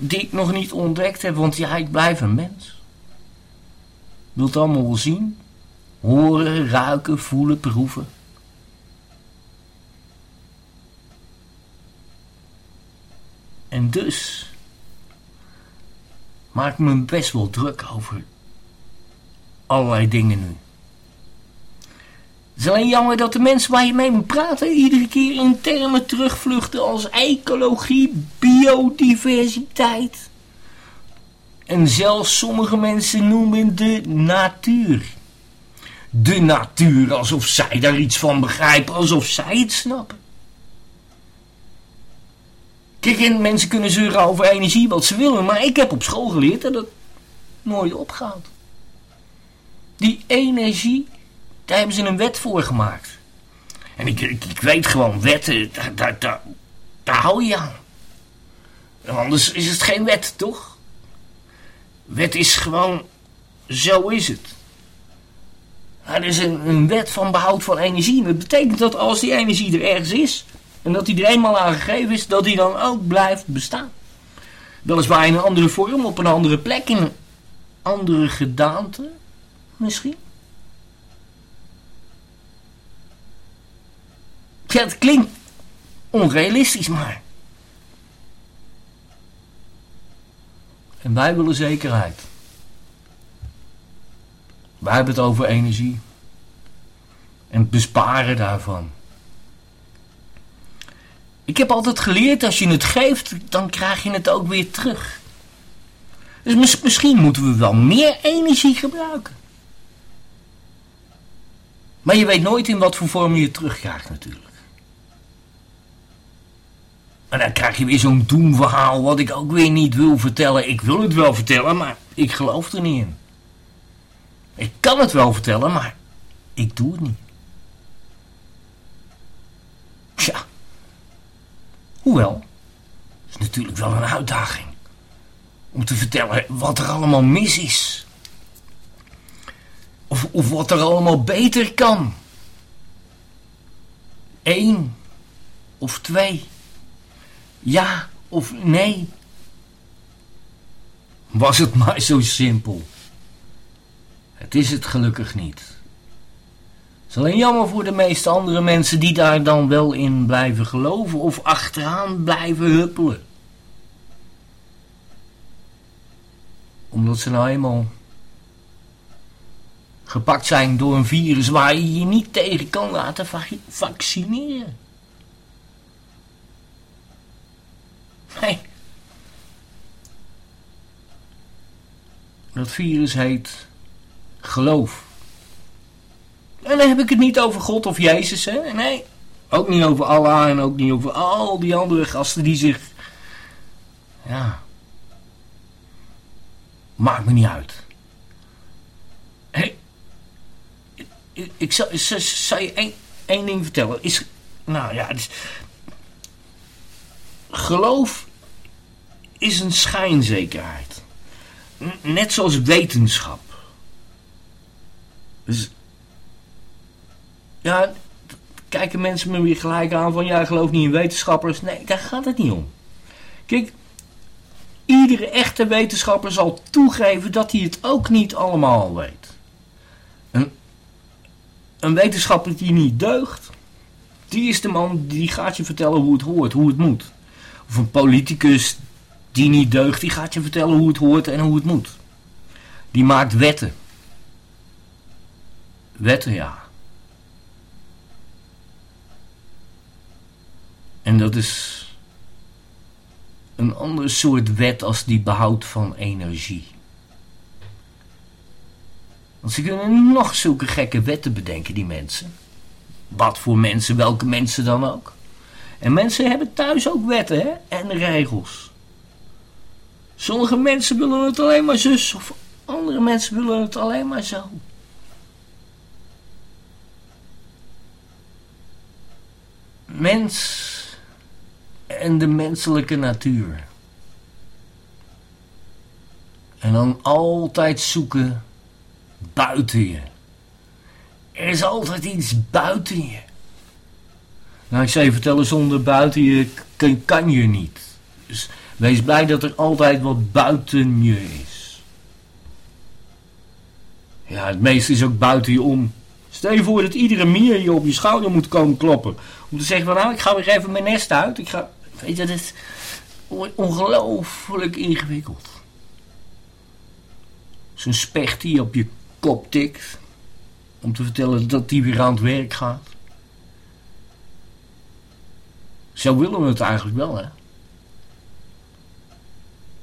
Speaker 1: Die ik nog niet ontdekt heb, want ja, ik blijf een mens. Wil het allemaal wel zien, horen, ruiken, voelen, proeven. En dus maak ik me best wel druk over allerlei dingen nu. Het is alleen jammer dat de mensen waar je mee moet praten iedere keer in termen terugvluchten als ecologie, biodiversiteit. En zelfs sommige mensen noemen de natuur. De natuur, alsof zij daar iets van begrijpen, alsof zij het snappen. Kijk, en mensen kunnen zeuren over energie wat ze willen, maar ik heb op school geleerd dat het nooit opgaat. Die energie, daar hebben ze een wet voor gemaakt. En ik, ik, ik weet gewoon, wetten, daar, hou je aan. Anders is het geen wet, toch? Wet is gewoon, zo is het. Er is een, wet van behoud van energie. Dat betekent dat als die energie er ergens is, en dat hij er eenmaal aan gegeven is, dat hij dan ook blijft bestaan. Weliswaar in een andere vorm, op een andere plek, in een andere gedaante, misschien. Ja, het klinkt onrealistisch, maar. En wij willen zekerheid. Wij hebben het over energie. En het besparen daarvan. Ik heb altijd geleerd, als je het geeft, dan krijg je het ook weer terug. Dus mis- misschien moeten we wel meer energie gebruiken. Maar je weet nooit in wat voor vorm je het terugkrijgt natuurlijk. En dan krijg je weer zo'n doemverhaal wat ik ook weer niet wil vertellen. Ik wil het wel vertellen, maar ik geloof er niet in. Ik kan het wel vertellen, maar ik doe het niet. Tja. Hoewel, het is natuurlijk wel een uitdaging. Om te vertellen wat er allemaal mis is. Of, of wat er allemaal beter kan. Eén of twee. Ja of nee. Was het maar zo simpel. Het is het gelukkig niet. Het is alleen jammer voor de meeste andere mensen die daar dan wel in blijven geloven of achteraan blijven huppelen. Omdat ze nou eenmaal gepakt zijn door een virus waar je je niet tegen kan laten va- vaccineren. Nee. Dat virus heet geloof. En dan heb ik het niet over God of Jezus, hè? Nee. Ook niet over Allah en ook niet over al die andere gasten die zich. Ja. Maakt me niet uit. Hé. Ik, zal, je één, ding vertellen. Is. Nou ja, is, geloof is een schijnzekerheid. Net zoals wetenschap. Dus, ja, kijken mensen me weer gelijk aan van ja, geloof niet in wetenschappers. Nee, daar gaat het niet om. Kijk, iedere echte wetenschapper zal toegeven dat hij het ook niet allemaal weet. Een, een wetenschapper die niet deugt, die is de man die gaat je vertellen hoe het hoort, hoe het moet. Of een politicus die niet deugt, die gaat je vertellen hoe het hoort en hoe het moet. Die maakt wetten. Wetten, ja. En dat is een ander soort wet als die behoud van energie. Want ze kunnen nog zulke gekke wetten bedenken, die mensen. Wat voor mensen, welke mensen dan ook. En mensen hebben thuis ook wetten hè? en regels. Sommige mensen willen het alleen maar zus of Andere mensen willen het alleen maar zo. Mens en de menselijke natuur. En dan altijd zoeken buiten je. Er is altijd iets buiten je. Nou, ik zou je vertellen, zonder buiten je kan, kan je niet. Dus wees blij dat er altijd wat buiten je is. Ja, het meeste is ook buiten je om. Stel je voor dat iedere mier je op je schouder moet komen kloppen. Om te zeggen van nou, ik ga weer even mijn nest uit. Ik ga, weet je, dat is ongelooflijk ingewikkeld. Zo'n specht die op je kop tikt. Om te vertellen dat die weer aan het werk gaat. Zo willen we het eigenlijk wel, hè?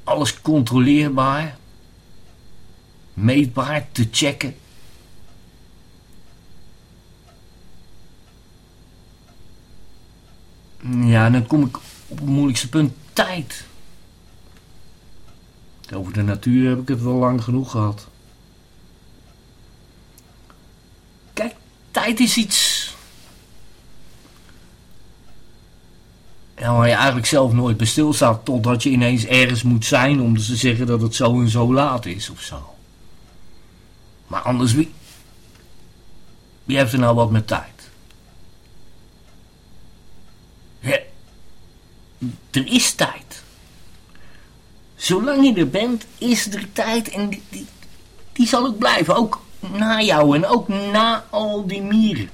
Speaker 1: Alles controleerbaar, meetbaar, te checken. Ja, dan kom ik op het moeilijkste punt, tijd. Over de natuur heb ik het wel lang genoeg gehad. Kijk, tijd is iets Ja, waar je eigenlijk zelf nooit bij stilstaat totdat je ineens ergens moet zijn om te zeggen dat het zo en zo laat is of zo. Maar anders, wie, wie heeft er nou wat met tijd? Er is tijd. Zolang je er bent, is er tijd en die, die, die zal ook blijven. Ook na jou en ook na al die mieren.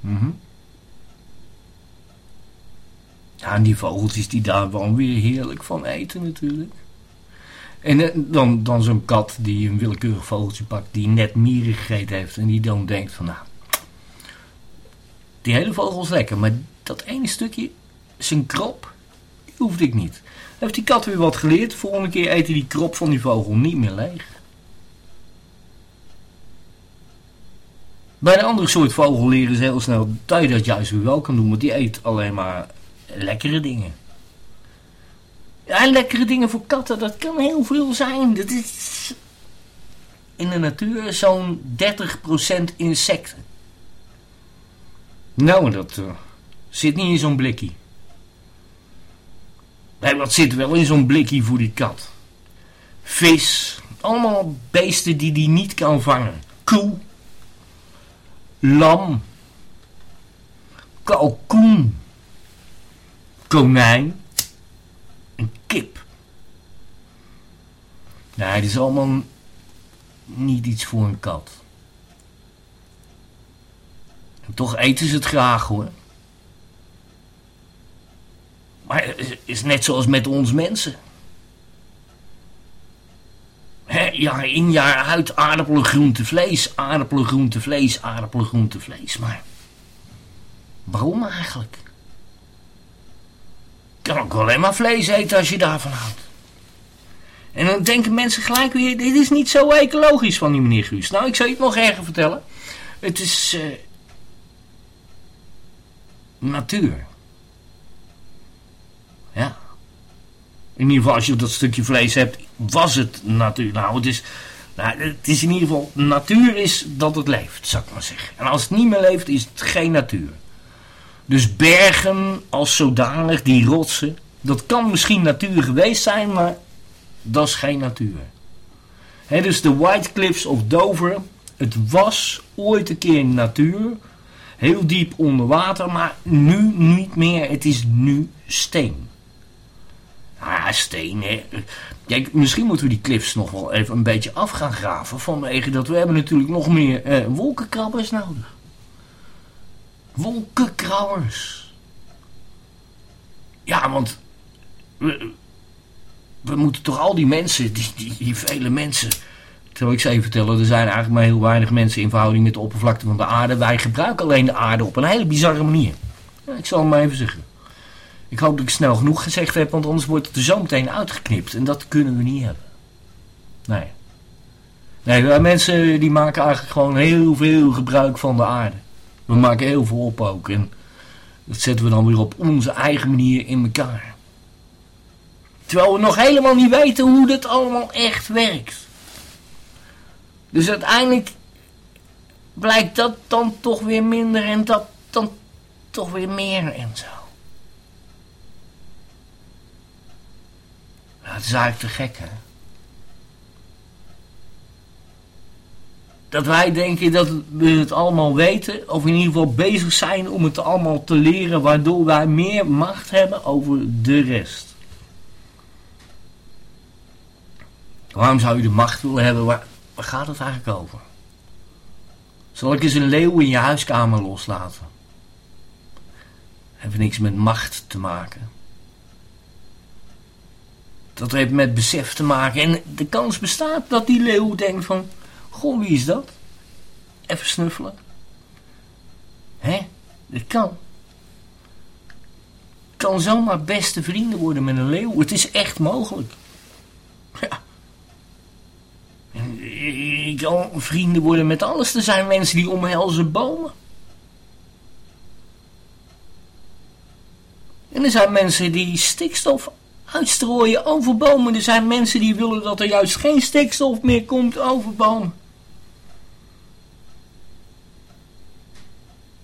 Speaker 1: Mhm. Ja, en die vogeltjes die daar wel weer heerlijk van eten natuurlijk. En eh, dan, dan zo'n kat die een willekeurig vogeltje pakt die net mieren gegeten heeft. En die dan denkt van nou, die hele vogel is lekker. Maar dat ene stukje, zijn krop, die hoefde ik niet. Heeft die kat weer wat geleerd. Volgende keer eet hij die krop van die vogel niet meer leeg. Bij een andere soort vogel leren ze heel snel dat je dat juist weer wel kan doen. Want die eet alleen maar lekkere dingen. Ja, lekkere dingen voor katten, dat kan heel veel zijn. Dat is in de natuur zo'n 30% insecten. Nou, dat uh, zit niet in zo'n blikkie. Nee, wat zit wel in zo'n blikkie voor die kat? Vis, allemaal beesten die die niet kan vangen. Koe, lam, kalkoen, konijn, een kip. Nee, het is allemaal niet iets voor een kat. Toch eten ze het graag hoor. Maar het is net zoals met ons mensen. He, jaar in jaar uit aardappelen, groente, vlees, aardappelen, vlees, aardappelen, vlees. Maar waarom eigenlijk? Kan ook alleen maar vlees eten als je daarvan houdt. En dan denken mensen gelijk weer, dit is niet zo ecologisch van die meneer Guus. Nou, ik zal je het nog erger vertellen. Het is uh, natuur. Ja. In ieder geval, als je dat stukje vlees hebt, was het natuur. Nou, het is, nou, het is in ieder geval, natuur is dat het leeft, zou ik maar zeggen. En als het niet meer leeft, is het geen natuur. Dus bergen als zodanig, die rotsen, dat kan misschien natuur geweest zijn, maar dat is geen natuur. Dus de White Cliffs of Dover, het was ooit een keer natuur, heel diep onder water, maar nu niet meer. Het is nu steen. Ah, steen, hè. Kijk, misschien moeten we die cliffs nog wel even een beetje af gaan graven. Vanwege dat we hebben natuurlijk nog meer eh, wolkenkrabbers nodig. Wolkenkrauwers. Ja, want we, moeten toch al die mensen, die, die, die vele mensen... Terwijl ik ze even vertellen, er zijn eigenlijk maar heel weinig mensen in verhouding met de oppervlakte van de aarde. Wij gebruiken alleen de aarde op een hele bizarre manier. Ja, ik zal het maar even zeggen. Ik hoop dat ik snel genoeg gezegd heb, want anders wordt het er zo meteen uitgeknipt. En dat kunnen we niet hebben. Nee. Nee, mensen die maken eigenlijk gewoon heel veel gebruik van de aarde. We maken heel veel op ook. En dat zetten we dan weer op onze eigen manier in elkaar. Terwijl we nog helemaal niet weten hoe dat allemaal echt werkt. Dus uiteindelijk blijkt dat dan toch weer minder en dat dan toch weer meer en zo. Nou, het is eigenlijk te gek, hè? Dat wij denken dat we het allemaal weten, of in ieder geval bezig zijn om het allemaal te leren, waardoor wij meer macht hebben over de rest. Waarom zou je de macht willen hebben? Waar, gaat het eigenlijk over? Zal ik eens een leeuw in je huiskamer loslaten? Heeft niks met macht te maken. Dat heeft met besef te maken. En de kans bestaat dat die leeuw denkt van... Goh, wie is dat? Even snuffelen. Hè? Dat kan. Kan zomaar beste vrienden worden met een leeuw. Het is echt mogelijk. Ja. Je kan vrienden worden met alles. Er zijn mensen die omhelzen bomen. En er zijn mensen die stikstof uitstrooien over bomen. Er zijn mensen die willen dat er juist geen stikstof meer komt over bomen.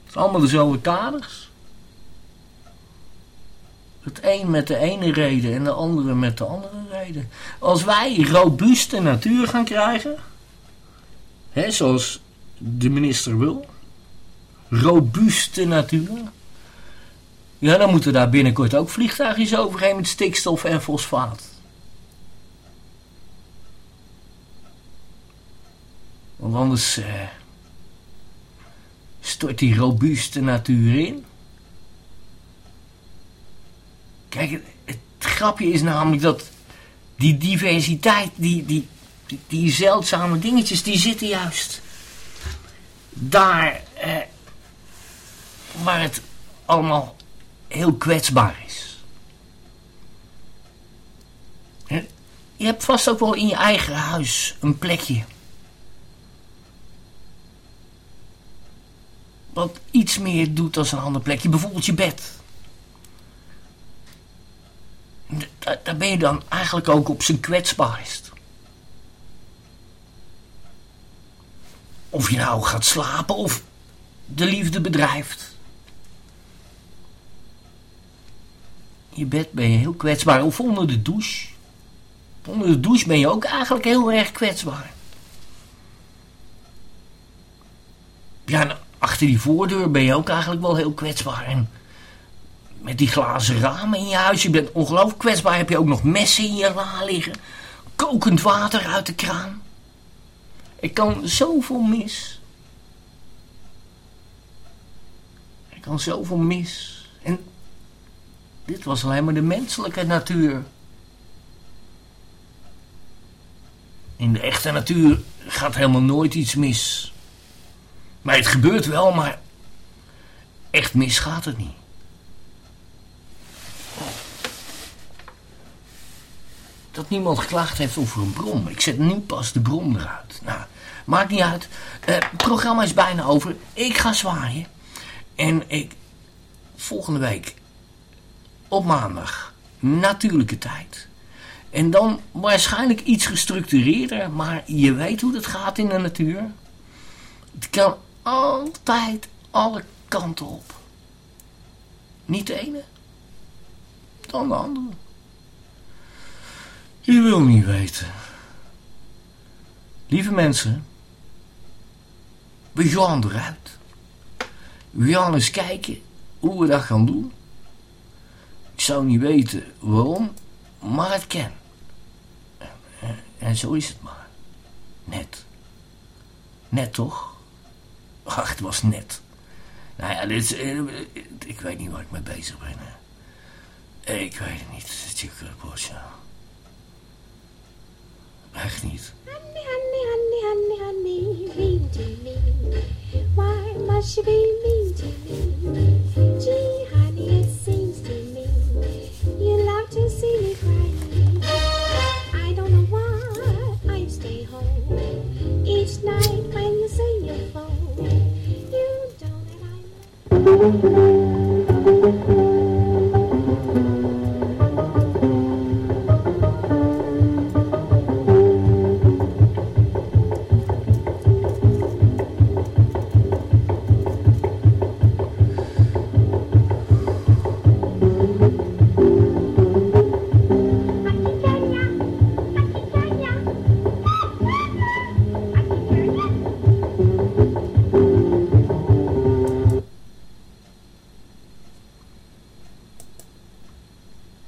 Speaker 1: Het zijn allemaal dezelfde kaders. Het een met de ene reden en de andere met de andere reden. Als wij robuuste natuur gaan krijgen, hè, zoals de minister wil, robuuste natuur, ja, dan moeten daar binnenkort ook vliegtuigjes overheen met stikstof en fosfaat. Want anders eh, stort die robuuste natuur in. Kijk, het, grapje is namelijk dat die diversiteit, die, die, die, zeldzame dingetjes, die zitten juist daar eh, waar het allemaal heel kwetsbaar is. Je hebt vast ook wel in je eigen huis een plekje. Wat iets meer doet dan een ander plekje. Bijvoorbeeld je bed. Daar, ben je dan eigenlijk ook op zijn kwetsbaarst. Of je nou gaat slapen of de liefde bedrijft. je bed ben je heel kwetsbaar. Of onder de douche. Onder de douche ben je ook eigenlijk heel erg kwetsbaar. Ja, en achter die voordeur ben je ook eigenlijk wel heel kwetsbaar. En met die glazen ramen in je huis, je bent ongelooflijk kwetsbaar. Heb je ook nog messen in je la liggen. Kokend water uit de kraan. Ik kan zoveel mis. Ik kan zoveel mis. En dit was alleen maar de menselijke natuur. In de echte natuur gaat helemaal nooit iets mis. Maar het gebeurt wel, maar echt mis gaat het niet. Dat niemand geklaagd heeft over een brom. Ik zet nu pas de brom eruit. Nou, maakt niet uit. Eh, het programma is bijna over. Ik ga zwaaien. En ik... Volgende week op maandag. Natuurlijke tijd. En dan waarschijnlijk iets gestructureerder, maar je weet hoe het gaat in de natuur. Het kan altijd alle kanten op. Niet de ene, dan de andere. Je wil niet weten. Lieve mensen, we gaan eruit. We gaan eens kijken hoe we dat gaan doen. Ik zou niet weten waarom, maar het kan. En, en zo is het maar. Net. Net toch? Ach, het was net. Nou ja, dit is, eh, ik weet niet waar ik mee bezig ben. hè. Ik weet het niet, Tjekkerdbosje. Echt niet.
Speaker 3: Honey, honey, honey, honey, honey, leave to me. Why must you be me?